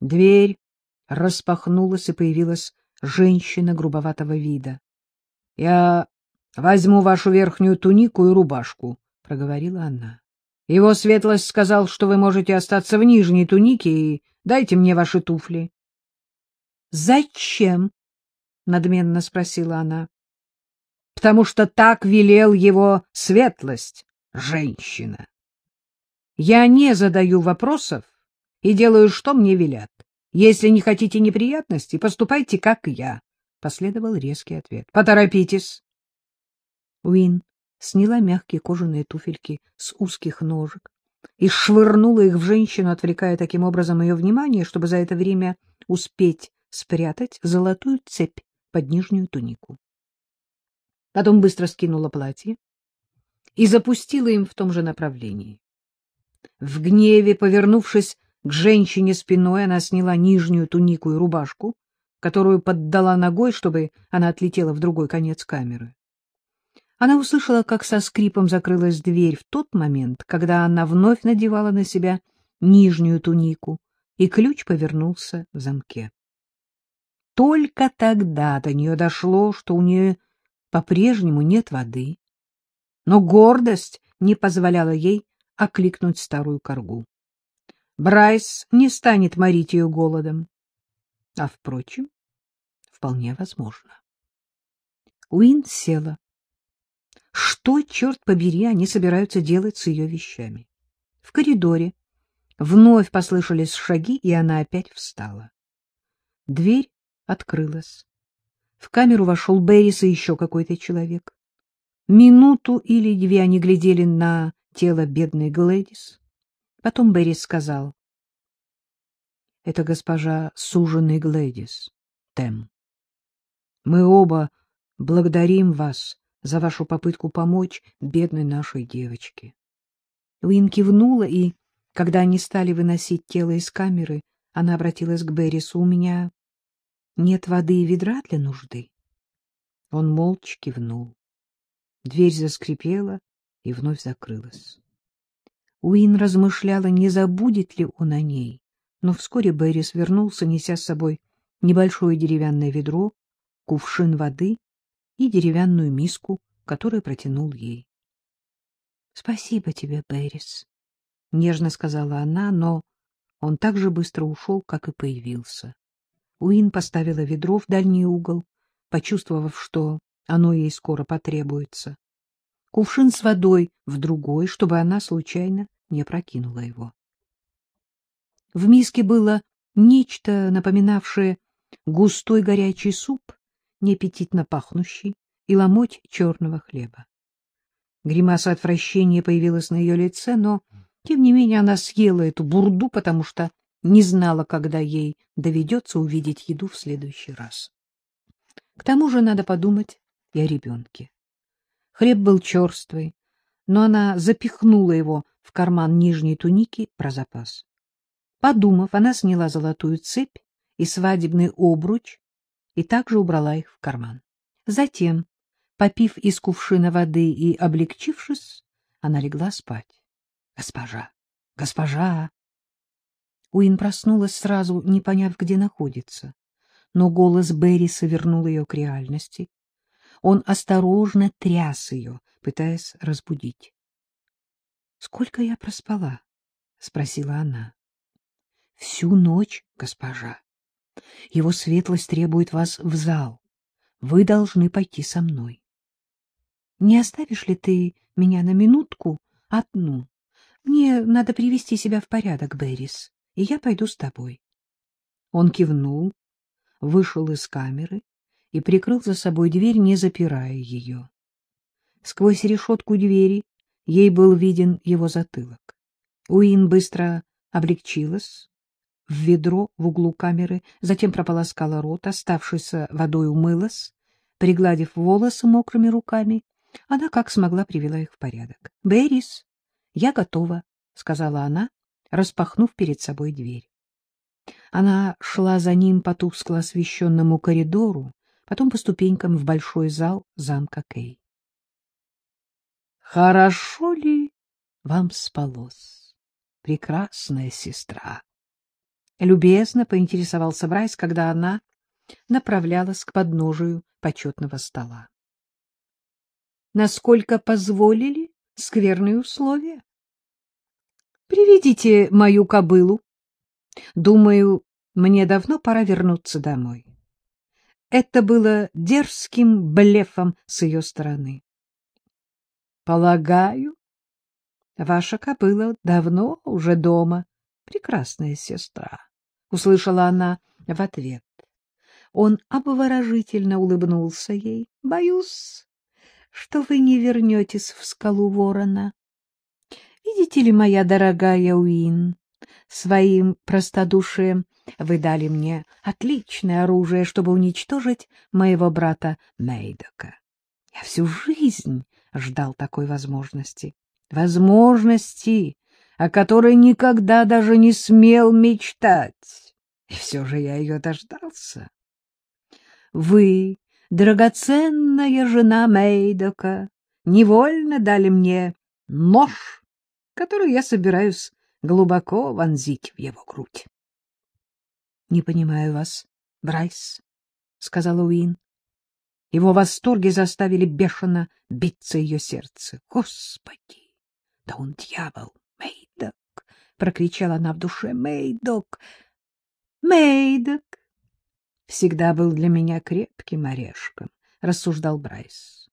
Дверь распахнулась, и появилась женщина грубоватого вида. — Я возьму вашу верхнюю тунику и рубашку, — проговорила она. — Его светлость сказал, что вы можете остаться в нижней тунике, и дайте мне ваши туфли. — Зачем? — надменно спросила она. — Потому что так велел его светлость, женщина. Я не задаю вопросов и делаю, что мне велят. Если не хотите неприятностей, поступайте, как я. Последовал резкий ответ. Поторопитесь. Уин сняла мягкие кожаные туфельки с узких ножек и швырнула их в женщину, отвлекая таким образом ее внимание, чтобы за это время успеть спрятать золотую цепь под нижнюю тунику. Потом быстро скинула платье и запустила им в том же направлении. В гневе, повернувшись к женщине спиной, она сняла нижнюю тунику и рубашку, которую поддала ногой, чтобы она отлетела в другой конец камеры. Она услышала, как со скрипом закрылась дверь в тот момент, когда она вновь надевала на себя нижнюю тунику, и ключ повернулся в замке. Только тогда до нее дошло, что у нее по-прежнему нет воды, но гордость не позволяла ей окликнуть старую коргу. Брайс не станет морить ее голодом. А, впрочем, вполне возможно. Уин села. Что, черт побери, они собираются делать с ее вещами? В коридоре вновь послышались шаги, и она опять встала. Дверь открылась. В камеру вошел Беррис и еще какой-то человек. Минуту или две они глядели на тело бедной Глэдис. Потом Беррис сказал. — Это госпожа суженый Глэдис, Тем. Мы оба благодарим вас за вашу попытку помочь бедной нашей девочке. Уин кивнула, и, когда они стали выносить тело из камеры, она обратилась к Беррису. — У меня нет воды и ведра для нужды. Он молча кивнул. Дверь заскрипела и вновь закрылась. Уин размышляла, не забудет ли он о ней, но вскоре Беррис вернулся, неся с собой небольшое деревянное ведро, кувшин воды и деревянную миску, которую протянул ей. — Спасибо тебе, Беррис, — нежно сказала она, но он так же быстро ушел, как и появился. Уин поставила ведро в дальний угол, почувствовав, что оно ей скоро потребуется кувшин с водой в другой, чтобы она случайно не прокинула его. В миске было нечто, напоминавшее густой горячий суп, неаппетитно пахнущий, и ломоть черного хлеба. Гримаса отвращения появилась на ее лице, но, тем не менее, она съела эту бурду, потому что не знала, когда ей доведется увидеть еду в следующий раз. К тому же надо подумать и о ребенке. Хлеб был черствый, но она запихнула его в карман нижней туники про запас. Подумав, она сняла золотую цепь и свадебный обруч и также убрала их в карман. Затем, попив из кувшина воды и облегчившись, она легла спать. — Госпожа! Госпожа! Уин проснулась сразу, не поняв, где находится. Но голос Берриса вернул ее к реальности. Он осторожно тряс ее, пытаясь разбудить. — Сколько я проспала? — спросила она. — Всю ночь, госпожа. Его светлость требует вас в зал. Вы должны пойти со мной. Не оставишь ли ты меня на минутку одну? Мне надо привести себя в порядок, Беррис, и я пойду с тобой. Он кивнул, вышел из камеры и прикрыл за собой дверь, не запирая ее. Сквозь решетку двери ей был виден его затылок. Уин быстро облегчилась в ведро в углу камеры, затем прополоскала рот, оставшийся водой умылась, пригладив волосы мокрыми руками, она как смогла привела их в порядок. — Беррис, я готова, — сказала она, распахнув перед собой дверь. Она шла за ним по тускло освещенному коридору, потом по ступенькам в большой зал замка Кей. «Хорошо ли вам спалось, прекрасная сестра?» Любезно поинтересовался Брайс, когда она направлялась к подножию почетного стола. — Насколько позволили скверные условия? — Приведите мою кобылу. Думаю, мне давно пора вернуться домой. Это было дерзким блефом с ее стороны. — Полагаю, ваша кобыла давно уже дома, прекрасная сестра, — услышала она в ответ. Он обворожительно улыбнулся ей. — Боюсь, что вы не вернетесь в скалу ворона. Видите ли, моя дорогая Уин, своим простодушием вы дали мне отличное оружие, чтобы уничтожить моего брата Мейдока. Я всю жизнь ждал такой возможности. Возможности, о которой никогда даже не смел мечтать. И все же я ее дождался. Вы, драгоценная жена Мейдока, невольно дали мне нож, который я собираюсь глубоко вонзить в его грудь. — Не понимаю вас, Брайс, — сказала Уин. Его восторги заставили бешено биться ее сердце. — Господи! Да он дьявол! Мейдок! — прокричала она в душе. — Мейдок! Мейдок! Всегда был для меня крепким орешком, — рассуждал Брайс.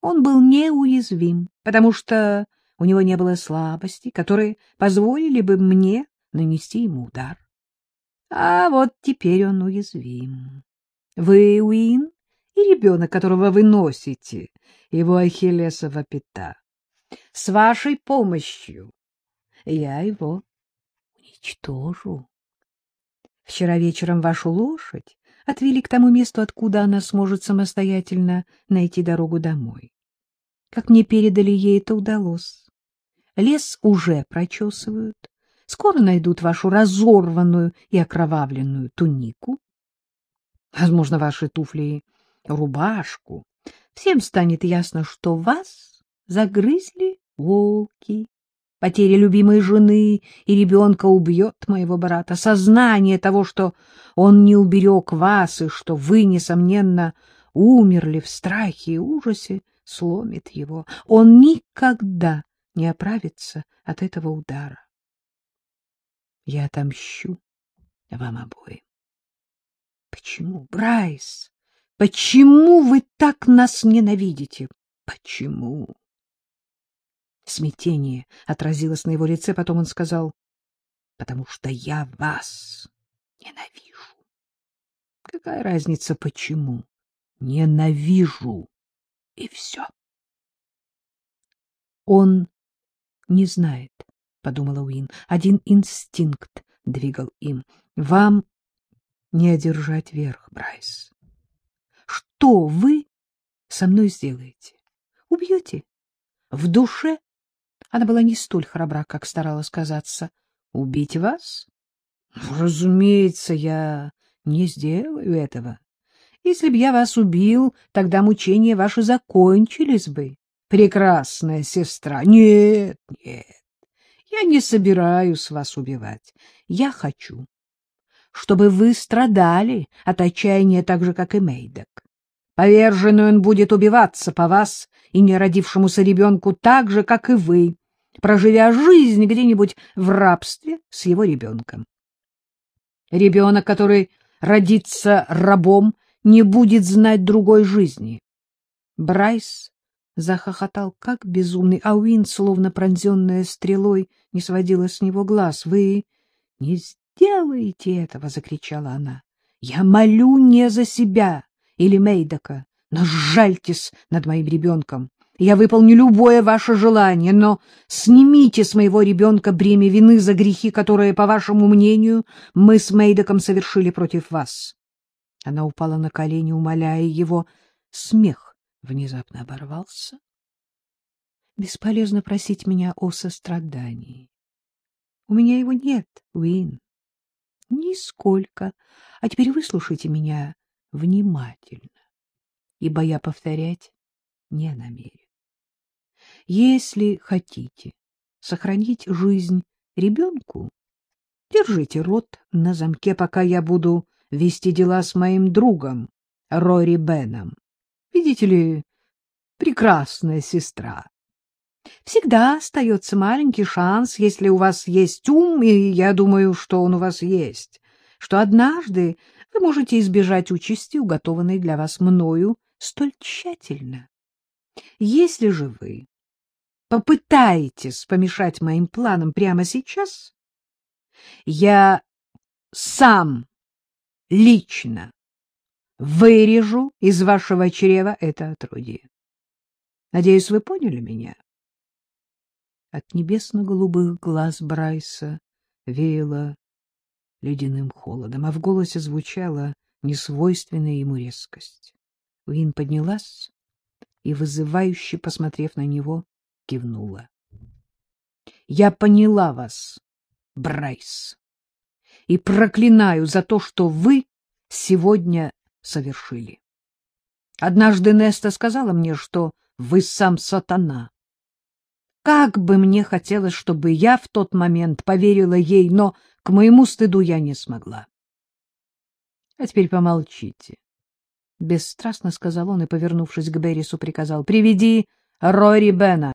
Он был неуязвим, потому что у него не было слабостей, которые позволили бы мне нанести ему удар. А вот теперь он уязвим. Вы, Уин, и ребенок, которого вы носите, его ахиллесова пята. С вашей помощью я его уничтожу. Вчера вечером вашу лошадь отвели к тому месту, откуда она сможет самостоятельно найти дорогу домой. Как мне передали, ей это удалось. Лес уже прочесывают, Скоро найдут вашу разорванную и окровавленную тунику. Возможно, ваши туфли и рубашку. Всем станет ясно, что вас загрызли волки. Потеря любимой жены и ребенка убьет моего брата. Сознание того, что он не уберег вас и что вы, несомненно, умерли в страхе и ужасе, сломит его. Он никогда не оправится от этого удара. Я отомщу вам обоим. Почему, Брайс? Почему вы так нас ненавидите? Почему? Смятение отразилось на его лице, потом он сказал, потому что я вас ненавижу. Какая разница, почему? Ненавижу. И все. Он не знает, — подумала Уин. Один инстинкт двигал им. Вам не одержать верх, Брайс. Что вы со мной сделаете? Убьете? В душе она была не столь храбра, как старалась казаться. Убить вас? Разумеется, я не сделаю этого. Если б я вас убил, тогда мучения ваши закончились бы. Прекрасная сестра. Нет, нет. Я не собираюсь вас убивать. Я хочу, чтобы вы страдали от отчаяния так же, как и Мейдок. Поверженный он будет убиваться по вас и неродившемуся ребенку так же, как и вы, проживя жизнь где-нибудь в рабстве с его ребенком. Ребенок, который родится рабом, не будет знать другой жизни. Брайс захохотал как безумный, а Уин, словно пронзенная стрелой, не сводила с него глаз. — Вы не сделаете этого! — закричала она. — Я молю не за себя или Мейдока, но сжальтесь над моим ребенком. Я выполню любое ваше желание, но снимите с моего ребенка бремя вины за грехи, которые, по вашему мнению, мы с Мейдоком совершили против вас. Она упала на колени, умоляя его. Смех внезапно оборвался. Бесполезно просить меня о сострадании. У меня его нет, Уин. Нисколько. А теперь выслушайте меня внимательно, ибо я повторять не намерен. Если хотите сохранить жизнь ребенку, Держите рот на замке, пока я буду вести дела с моим другом, Рори Беном. Видите ли, прекрасная сестра. Всегда остается маленький шанс, если у вас есть ум, и я думаю, что он у вас есть, что однажды вы можете избежать участи, уготованной для вас мною столь тщательно. Если же вы попытаетесь помешать моим планам прямо сейчас, я сам лично вырежу из вашего чрева это отродье. Надеюсь, вы поняли меня? От небесно-голубых глаз Брайса веяло ледяным холодом, а в голосе звучала несвойственная ему резкость. Уин поднялась и, вызывающе посмотрев на него, кивнула. — Я поняла вас, Брайс, и проклинаю за то, что вы сегодня совершили. Однажды Неста сказала мне, что вы сам сатана. Как бы мне хотелось, чтобы я в тот момент поверила ей, но к моему стыду я не смогла. — А теперь помолчите. Бесстрастно сказал он и, повернувшись к Беррису, приказал. — Приведи Рори Бена.